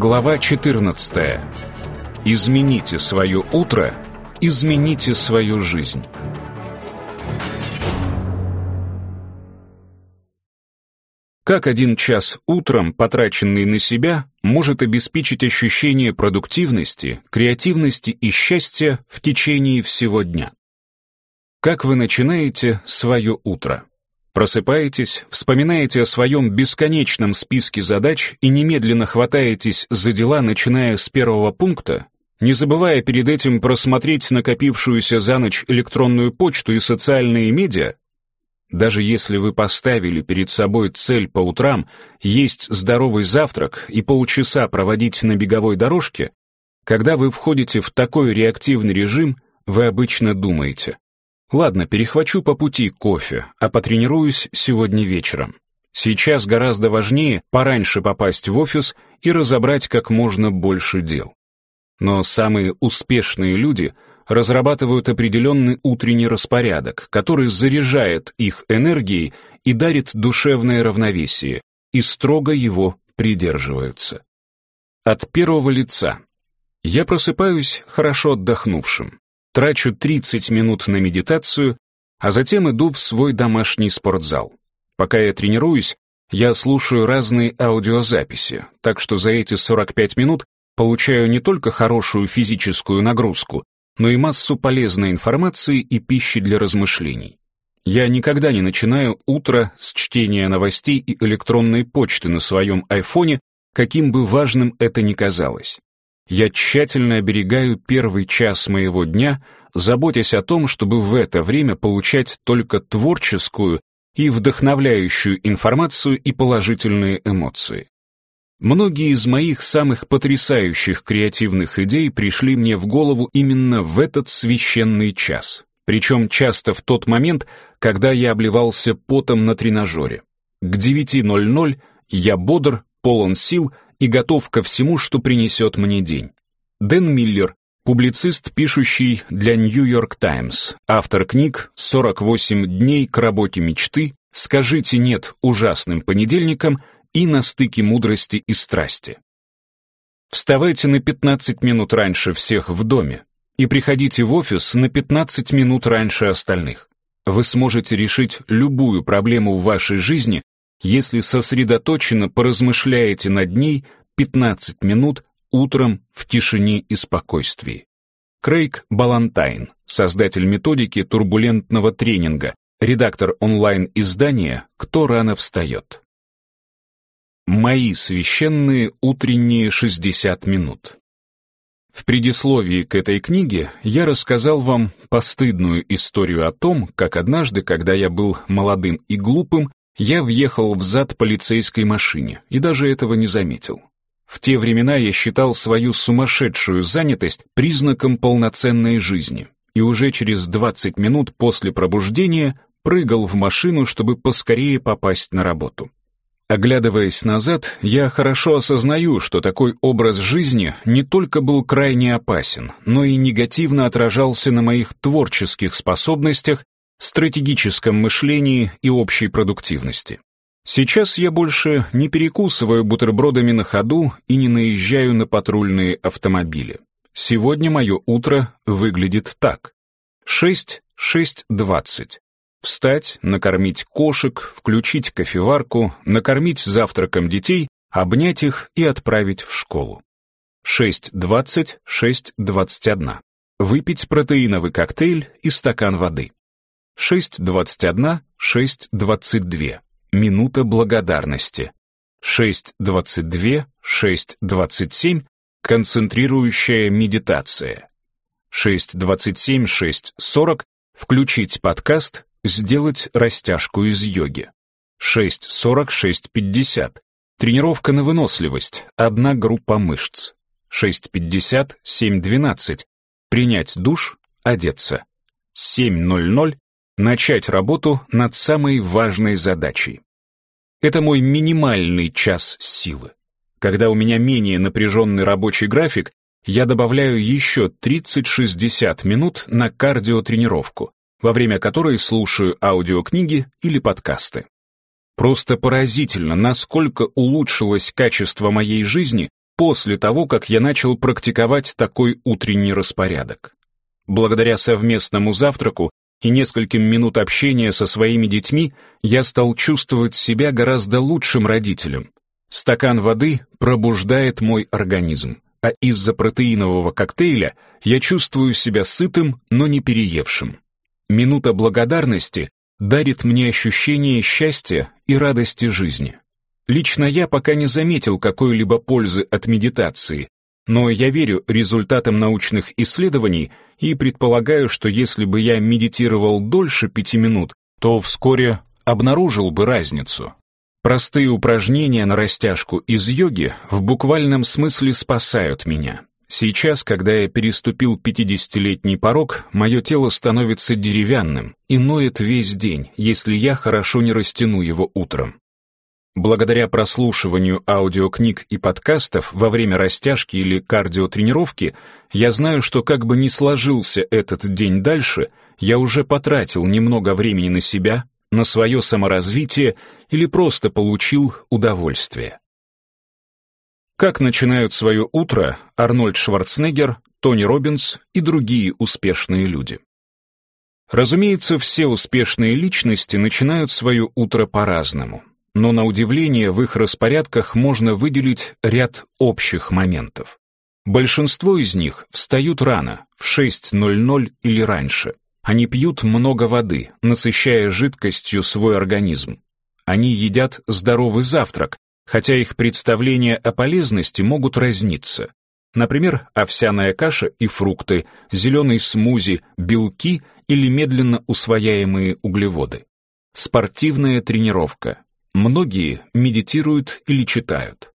Глава 14. Измените свое утро, измените свою жизнь. Как один час утром, потраченный на себя, может обеспечить ощущение продуктивности, креативности и счастья в течение всего дня? Как вы начинаете свое утро? Просыпаетесь, вспоминаете о своем бесконечном списке задач и немедленно хватаетесь за дела, начиная с первого пункта, не забывая перед этим просмотреть накопившуюся за ночь электронную почту и социальные медиа, даже если вы поставили перед собой цель по утрам есть здоровый завтрак и полчаса проводить на беговой дорожке, когда вы входите в такой реактивный режим, вы обычно думаете, Ладно, перехвачу по пути кофе, а потренируюсь сегодня вечером. Сейчас гораздо важнее пораньше попасть в офис и разобрать как можно больше дел. Но самые успешные люди разрабатывают определенный утренний распорядок, который заряжает их энергией и дарит душевное равновесие, и строго его придерживаются. От первого лица. Я просыпаюсь хорошо отдохнувшим трачу 30 минут на медитацию, а затем иду в свой домашний спортзал. Пока я тренируюсь, я слушаю разные аудиозаписи, так что за эти 45 минут получаю не только хорошую физическую нагрузку, но и массу полезной информации и пищи для размышлений. Я никогда не начинаю утро с чтения новостей и электронной почты на своем айфоне, каким бы важным это ни казалось. Я тщательно оберегаю первый час моего дня, заботясь о том, чтобы в это время получать только творческую и вдохновляющую информацию и положительные эмоции. Многие из моих самых потрясающих креативных идей пришли мне в голову именно в этот священный час, причем часто в тот момент, когда я обливался потом на тренажере. К 9.00 я бодр, полон сил и готов ко всему, что принесет мне день. Дэн Миллер, публицист, пишущий для York Times, автор книг «48 дней к работе мечты», «Скажите нет ужасным понедельникам» и «На стыке мудрости и страсти». Вставайте на 15 минут раньше всех в доме и приходите в офис на 15 минут раньше остальных. Вы сможете решить любую проблему в вашей жизни, если сосредоточенно поразмышляете над ней 15 минут утром в тишине и спокойствии. Крейг Балантайн, создатель методики турбулентного тренинга, редактор онлайн-издания «Кто рано встает». Мои священные утренние 60 минут. В предисловии к этой книге я рассказал вам постыдную историю о том, как однажды, когда я был молодым и глупым, я въехал в зад полицейской машине и даже этого не заметил. В те времена я считал свою сумасшедшую занятость признаком полноценной жизни и уже через 20 минут после пробуждения прыгал в машину, чтобы поскорее попасть на работу. Оглядываясь назад, я хорошо осознаю, что такой образ жизни не только был крайне опасен, но и негативно отражался на моих творческих способностях стратегическом мышлении и общей продуктивности. Сейчас я больше не перекусываю бутербродами на ходу и не наезжаю на патрульные автомобили. Сегодня мое утро выглядит так. 6-6.20. Встать, накормить кошек, включить кофеварку, накормить завтраком детей, обнять их и отправить в школу. 6.20, 6.21. Выпить протеиновый коктейль и стакан воды. 6.21, 6.22. Минута благодарности. 6.22, 6.27. Концентрирующая медитация. 6.27, 6.40. Включить подкаст, сделать растяжку из йоги. 6.40, 6.50. Тренировка на выносливость, одна группа мышц. 6.50, 7.12. Принять душ, одеться. 7.00 начать работу над самой важной задачей. Это мой минимальный час силы. Когда у меня менее напряженный рабочий график, я добавляю еще 30-60 минут на кардиотренировку, во время которой слушаю аудиокниги или подкасты. Просто поразительно, насколько улучшилось качество моей жизни после того, как я начал практиковать такой утренний распорядок. Благодаря совместному завтраку и нескольким минут общения со своими детьми я стал чувствовать себя гораздо лучшим родителем. Стакан воды пробуждает мой организм, а из-за протеинового коктейля я чувствую себя сытым, но не переевшим. Минута благодарности дарит мне ощущение счастья и радости жизни. Лично я пока не заметил какой-либо пользы от медитации, но я верю результатам научных исследований и предполагаю, что если бы я медитировал дольше пяти минут, то вскоре обнаружил бы разницу. Простые упражнения на растяжку из йоги в буквальном смысле спасают меня. Сейчас, когда я переступил 50-летний порог, мое тело становится деревянным и ноет весь день, если я хорошо не растяну его утром. Благодаря прослушиванию аудиокниг и подкастов во время растяжки или кардиотренировки я знаю, что как бы ни сложился этот день дальше, я уже потратил немного времени на себя, на свое саморазвитие или просто получил удовольствие. Как начинают свое утро Арнольд Шварценеггер, Тони Робинс и другие успешные люди? Разумеется, все успешные личности начинают свое утро по-разному но на удивление в их распорядках можно выделить ряд общих моментов. Большинство из них встают рано, в 6.00 или раньше. Они пьют много воды, насыщая жидкостью свой организм. Они едят здоровый завтрак, хотя их представления о полезности могут разниться. Например, овсяная каша и фрукты, зеленый смузи, белки или медленно усвояемые углеводы. Спортивная тренировка, Многие медитируют или читают.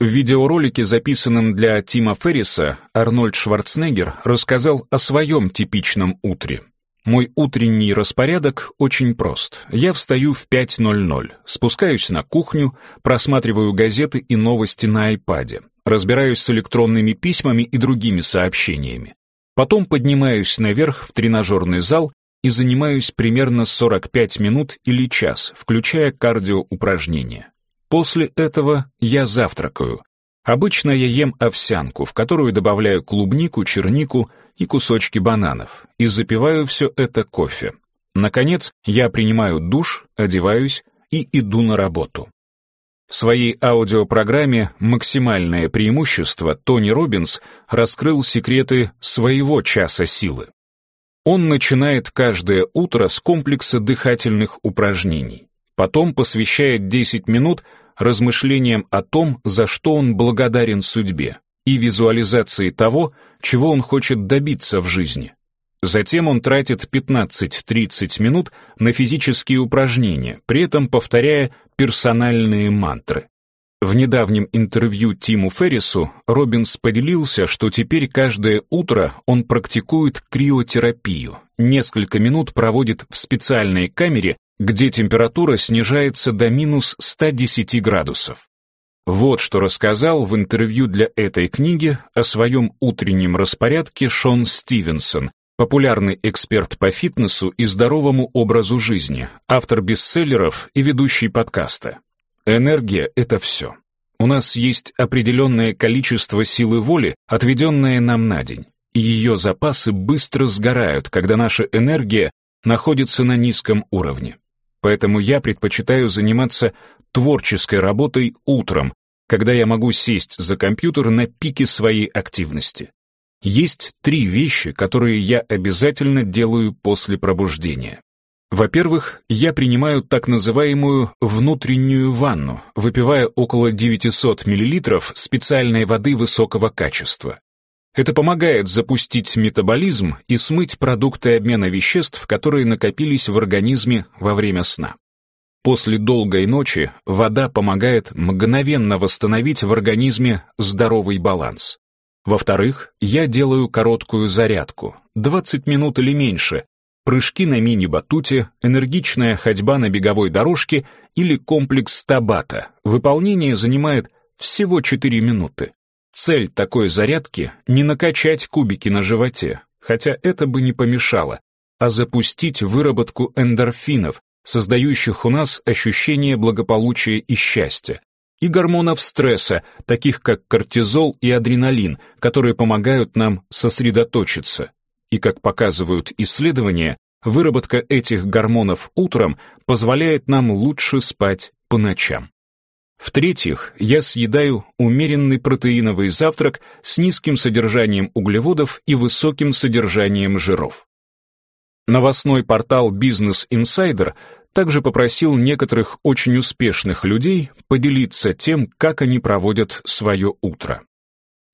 В видеоролике, записанном для Тима Ферриса, Арнольд Шварценеггер рассказал о своем типичном утре. Мой утренний распорядок очень прост. Я встаю в 5.00, спускаюсь на кухню, просматриваю газеты и новости на айпаде, разбираюсь с электронными письмами и другими сообщениями. Потом поднимаюсь наверх в тренажерный зал и занимаюсь примерно 45 минут или час, включая кардиоупражнения. После этого я завтракаю. Обычно я ем овсянку, в которую добавляю клубнику, чернику и кусочки бананов, и запиваю все это кофе. Наконец, я принимаю душ, одеваюсь и иду на работу. В своей аудиопрограмме «Максимальное преимущество» Тони Робинс раскрыл секреты своего часа силы. Он начинает каждое утро с комплекса дыхательных упражнений. Потом посвящает 10 минут размышлениям о том, за что он благодарен судьбе, и визуализации того, чего он хочет добиться в жизни. Затем он тратит 15-30 минут на физические упражнения, при этом повторяя персональные мантры. В недавнем интервью Тиму Феррису Робинс поделился, что теперь каждое утро он практикует криотерапию. Несколько минут проводит в специальной камере, где температура снижается до минус 110 градусов. Вот что рассказал в интервью для этой книги о своем утреннем распорядке Шон Стивенсон, популярный эксперт по фитнесу и здоровому образу жизни, автор бестселлеров и ведущий подкаста. Энергия — это все. У нас есть определенное количество силы воли, отведенное нам на день, и ее запасы быстро сгорают, когда наша энергия находится на низком уровне. Поэтому я предпочитаю заниматься творческой работой утром, когда я могу сесть за компьютер на пике своей активности. Есть три вещи, которые я обязательно делаю после пробуждения. Во-первых, я принимаю так называемую внутреннюю ванну, выпивая около 900 мл специальной воды высокого качества. Это помогает запустить метаболизм и смыть продукты обмена веществ, которые накопились в организме во время сна. После долгой ночи вода помогает мгновенно восстановить в организме здоровый баланс. Во-вторых, я делаю короткую зарядку, 20 минут или меньше, прыжки на мини-батуте, энергичная ходьба на беговой дорожке или комплекс табата. Выполнение занимает всего 4 минуты. Цель такой зарядки — не накачать кубики на животе, хотя это бы не помешало, а запустить выработку эндорфинов, создающих у нас ощущение благополучия и счастья. и гормонов стресса, таких как кортизол и адреналин, которые помогают нам сосредоточиться. И как показывают исследования, выработка этих гормонов утром позволяет нам лучше спать по ночам. В-третьих, я съедаю умеренный протеиновый завтрак с низким содержанием углеводов и высоким содержанием жиров. Новостной портал Business Insider также попросил некоторых очень успешных людей поделиться тем, как они проводят свое утро.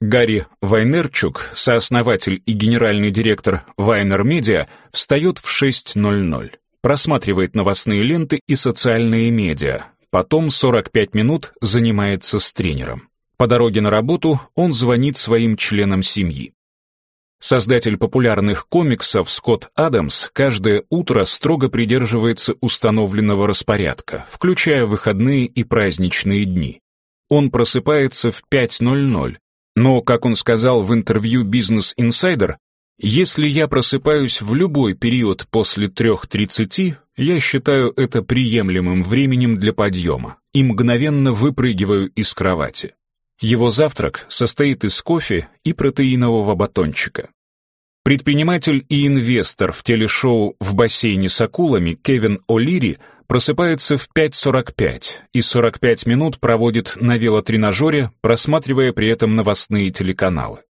Гарри Вайнерчук, сооснователь и генеральный директор Вайнер Медиа, встает в 6.00, просматривает новостные ленты и социальные медиа, Потом 45 минут занимается с тренером. По дороге на работу он звонит своим членам семьи. Создатель популярных комиксов Скотт Адамс каждое утро строго придерживается установленного распорядка, включая выходные и праздничные дни. Он просыпается в 5.00, но, как он сказал в интервью Business Insider, если я просыпаюсь в любой период после 3.30, я считаю это приемлемым временем для подъема и мгновенно выпрыгиваю из кровати. Его завтрак состоит из кофе и протеинового батончика. Предприниматель и инвестор в телешоу «В бассейне с акулами» Кевин О'Лири просыпается в 5.45 и 45 минут проводит на велотренажере, просматривая при этом новостные телеканалы.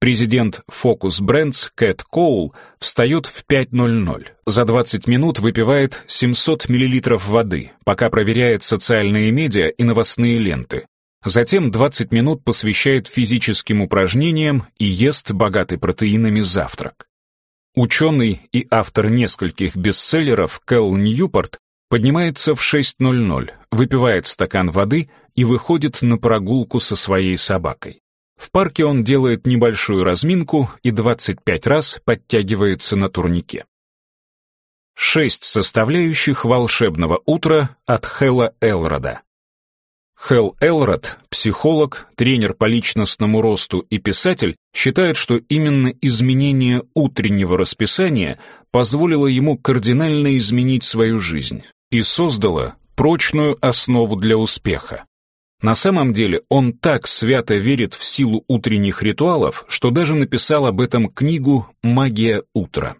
Президент Focus Brands Кэт Коул встает в 5.00. За 20 минут выпивает 700 мл воды, пока проверяет социальные медиа и новостные ленты. Затем 20 минут посвящает физическим упражнениям и ест богатый протеинами завтрак. Ученый и автор нескольких бестселлеров Кэл Ньюпорт поднимается в 6.00, выпивает стакан воды и выходит на прогулку со своей собакой. В парке он делает небольшую разминку и 25 раз подтягивается на турнике. Шесть составляющих волшебного утра от Хэлла Элрода. Хелл Элрод, психолог, тренер по личностному росту и писатель, считает, что именно изменение утреннего расписания позволило ему кардинально изменить свою жизнь и создало прочную основу для успеха. На самом деле он так свято верит в силу утренних ритуалов, что даже написал об этом книгу «Магия утра».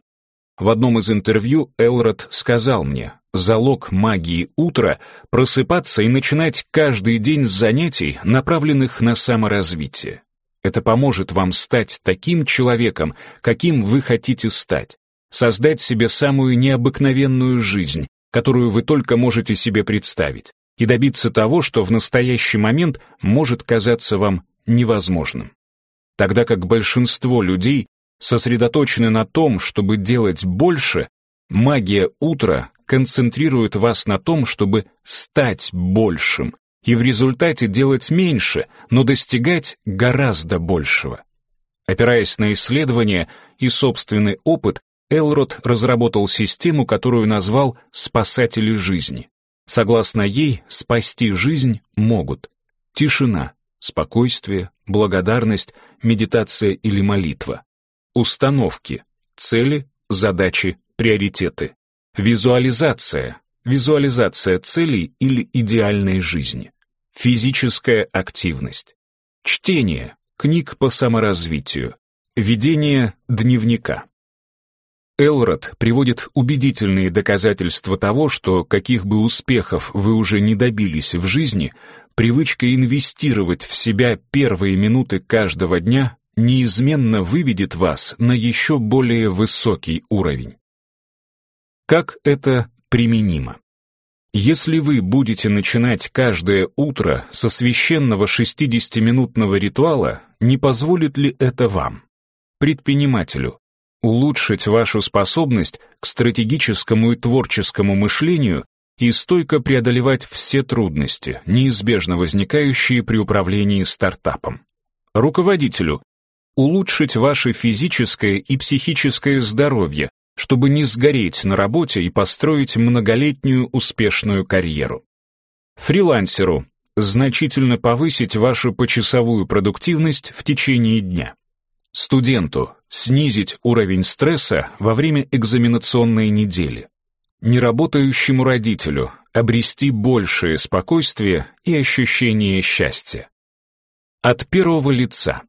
В одном из интервью Элрод сказал мне, залог магии утра — просыпаться и начинать каждый день с занятий, направленных на саморазвитие. Это поможет вам стать таким человеком, каким вы хотите стать, создать себе самую необыкновенную жизнь, которую вы только можете себе представить, и добиться того, что в настоящий момент может казаться вам невозможным. Тогда как большинство людей сосредоточены на том, чтобы делать больше, магия утра концентрирует вас на том, чтобы стать большим, и в результате делать меньше, но достигать гораздо большего. Опираясь на исследования и собственный опыт, Элрод разработал систему, которую назвал «спасатели жизни». Согласно ей, спасти жизнь могут тишина, спокойствие, благодарность, медитация или молитва, установки, цели, задачи, приоритеты, визуализация, визуализация целей или идеальной жизни, физическая активность, чтение, книг по саморазвитию, ведение дневника. Элрод приводит убедительные доказательства того, что каких бы успехов вы уже не добились в жизни, привычка инвестировать в себя первые минуты каждого дня неизменно выведет вас на еще более высокий уровень. Как это применимо? Если вы будете начинать каждое утро со священного 60-минутного ритуала, не позволит ли это вам, предпринимателю, улучшить вашу способность к стратегическому и творческому мышлению и стойко преодолевать все трудности, неизбежно возникающие при управлении стартапом. Руководителю улучшить ваше физическое и психическое здоровье, чтобы не сгореть на работе и построить многолетнюю успешную карьеру. Фрилансеру значительно повысить вашу почасовую продуктивность в течение дня. Студенту снизить уровень стресса во время экзаменационной недели. Неработающему родителю обрести большее спокойствие и ощущение счастья. От первого лица.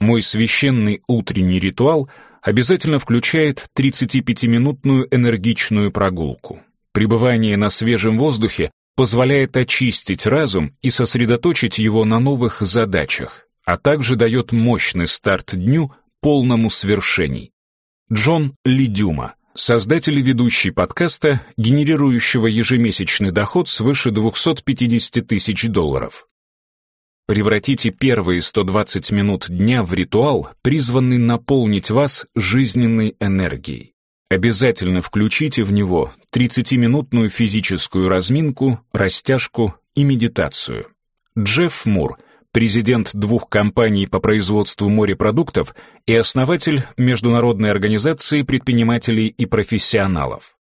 Мой священный утренний ритуал обязательно включает 35-минутную энергичную прогулку. Пребывание на свежем воздухе позволяет очистить разум и сосредоточить его на новых задачах, а также дает мощный старт дню, полному свершений. Джон Лидюма, создатель и ведущий подкаста, генерирующего ежемесячный доход свыше 250 тысяч долларов. Превратите первые 120 минут дня в ритуал, призванный наполнить вас жизненной энергией. Обязательно включите в него 30-минутную физическую разминку, растяжку и медитацию. Джефф Мур, президент двух компаний по производству морепродуктов и основатель Международной организации предпринимателей и профессионалов.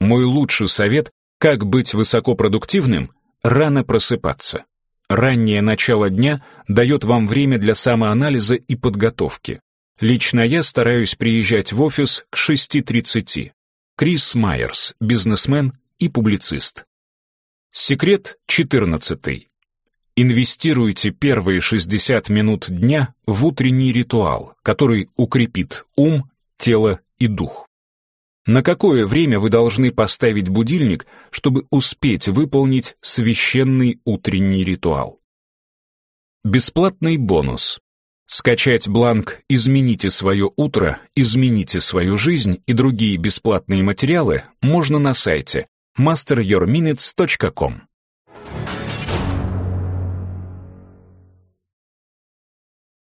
Мой лучший совет, как быть высокопродуктивным, рано просыпаться. Раннее начало дня дает вам время для самоанализа и подготовки. Лично я стараюсь приезжать в офис к 6.30. Крис Майерс, бизнесмен и публицист. Секрет 14. Инвестируйте первые 60 минут дня в утренний ритуал, который укрепит ум, тело и дух. На какое время вы должны поставить будильник, чтобы успеть выполнить священный утренний ритуал? Бесплатный бонус. Скачать бланк «Измените свое утро, измените свою жизнь» и другие бесплатные материалы можно на сайте masteryourminutes.com.